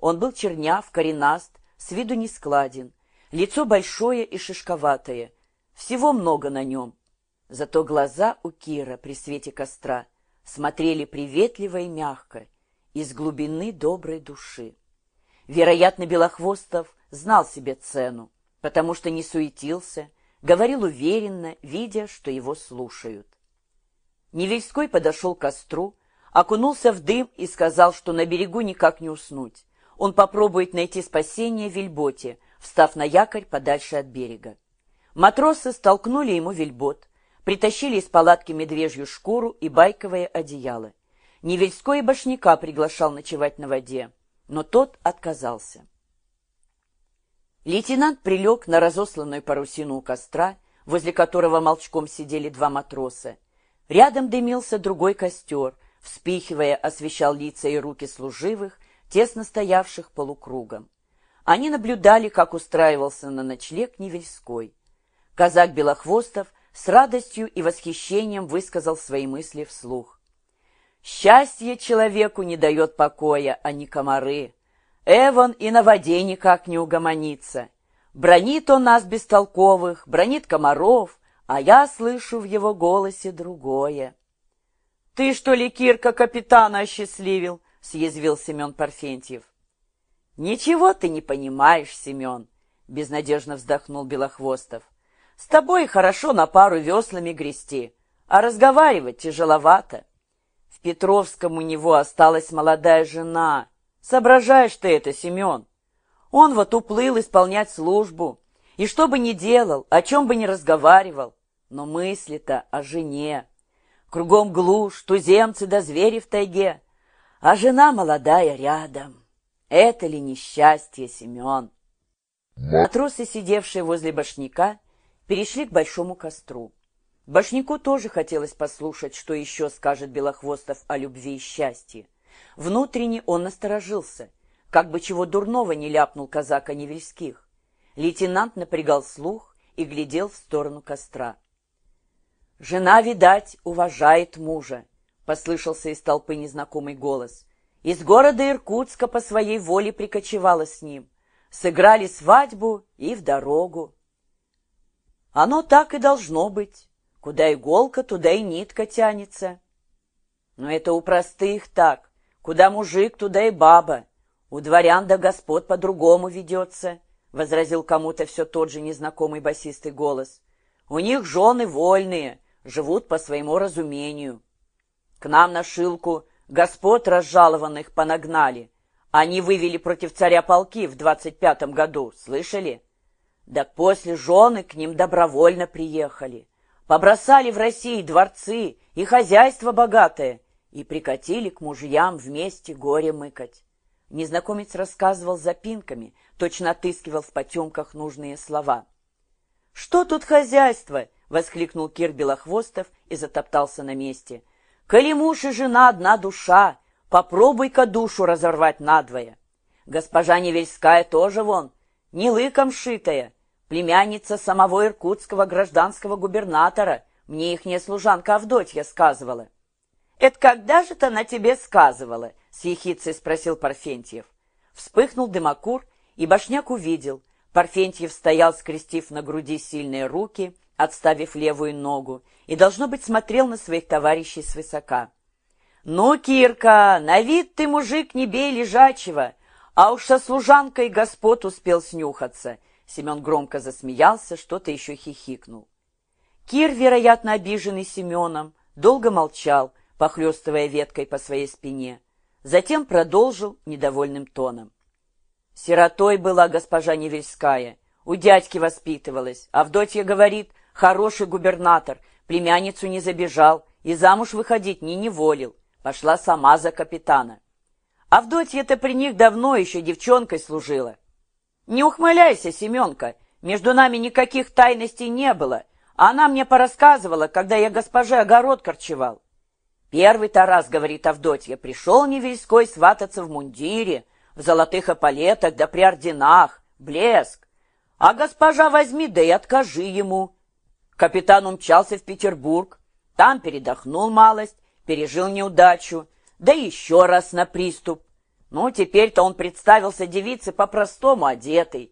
Он был черняв, коренаст, с виду нескладен, лицо большое и шишковатое, всего много на нем. Зато глаза у Кира при свете костра смотрели приветливо и мягко, из глубины доброй души. Вероятно, Белохвостов знал себе цену, потому что не суетился, говорил уверенно, видя, что его слушают. Невельской подошел к костру, окунулся в дым и сказал, что на берегу никак не уснуть. Он попробует найти спасение в вельботе, встав на якорь подальше от берега. Матросы столкнули ему вельбот, притащили из палатки медвежью шкуру и байковое одеяло. Невельской и башняка приглашал ночевать на воде, но тот отказался. Лейтенант прилег на разосланную парусину у костра, возле которого молчком сидели два матроса. Рядом дымился другой костер, вспихивая, освещал лица и руки служивых, тесно стоявших полукругом. Они наблюдали, как устраивался на ночлег Невельской. Казак Белохвостов с радостью и восхищением высказал свои мысли вслух. «Счастье человеку не дает покоя, а не комары. Эван и на воде никак не угомонится. Бронит он нас бестолковых, бронит комаров, а я слышу в его голосе другое». «Ты, что ли, Кирка, капитана осчастливил?» — съязвил Семен Парфентьев. «Ничего ты не понимаешь, Семен», — безнадежно вздохнул Белохвостов. «С тобой хорошо на пару веслами грести, а разговаривать тяжеловато. В Петровском у него осталась молодая жена. Соображаешь ты это, Семен? Он вот уплыл исполнять службу, и что бы ни делал, о чем бы ни разговаривал, но мысли-то о жене. Кругом глушь, туземцы да звери в тайге, а жена молодая рядом». Это ли несчастье, Семен? Матросы, сидевшие возле башняка, перешли к большому костру. Башняку тоже хотелось послушать, что еще скажет Белохвостов о любви и счастье. Внутренне он насторожился, как бы чего дурного не ляпнул казака Невельских. Лейтенант напрягал слух и глядел в сторону костра. «Жена, видать, уважает мужа», — послышался из толпы незнакомый голос. Из города Иркутска по своей воле прикочевала с ним. Сыграли свадьбу и в дорогу. Оно так и должно быть. Куда иголка, туда и нитка тянется. Но это у простых так. Куда мужик, туда и баба. У дворян да господ по-другому ведется, — возразил кому-то все тот же незнакомый басистый голос. У них жены вольные, живут по своему разумению. К нам на шилку Господ разжалованных понагнали. Они вывели против царя полки в двадцать пятом году, слышали? Да после жены к ним добровольно приехали. Побросали в России дворцы и хозяйство богатое и прикатили к мужьям вместе горе мыкать. Незнакомец рассказывал запинками, точно отыскивал в потемках нужные слова. «Что тут хозяйство?» — воскликнул Кир Белохвостов и затоптался на месте. Коли муж и жена одна душа, попробуй-ка душу разорвать надвое. Госпожа Невельская тоже вон, не лыком шитая, племянница самого иркутского гражданского губернатора, мне ихняя служанка Авдотья сказывала. — Это когда же-то она тебе сказывала? — с ехицей спросил Парфентьев. Вспыхнул дымокур, и Башняк увидел. Парфентьев стоял, скрестив на груди сильные руки, отставив левую ногу, и, должно быть, смотрел на своих товарищей свысока. «Ну, Кирка, на вид ты мужик не бей лежачего, а уж со служанкой господ успел снюхаться». Семен громко засмеялся, что-то еще хихикнул. Кир, вероятно, обиженный Семеном, долго молчал, похлестывая веткой по своей спине. Затем продолжил недовольным тоном. Сиротой была госпожа Невельская, у дядьки воспитывалась. Авдотья говорит, Хороший губернатор, племянницу не забежал и замуж выходить не неволил. Пошла сама за капитана. Авдотья-то при них давно еще девчонкой служила. Не ухмыляйся, Семенка, между нами никаких тайностей не было. Она мне порассказывала, когда я госпоже огород корчевал. Первый-то раз, говорит Авдотья, пришел Невельской свататься в мундире, в золотых эполетах да при орденах, блеск. А госпожа возьми, да и откажи ему. Капитан умчался в Петербург, там передохнул малость, пережил неудачу, да еще раз на приступ. Ну, теперь-то он представился девице по-простому одетый,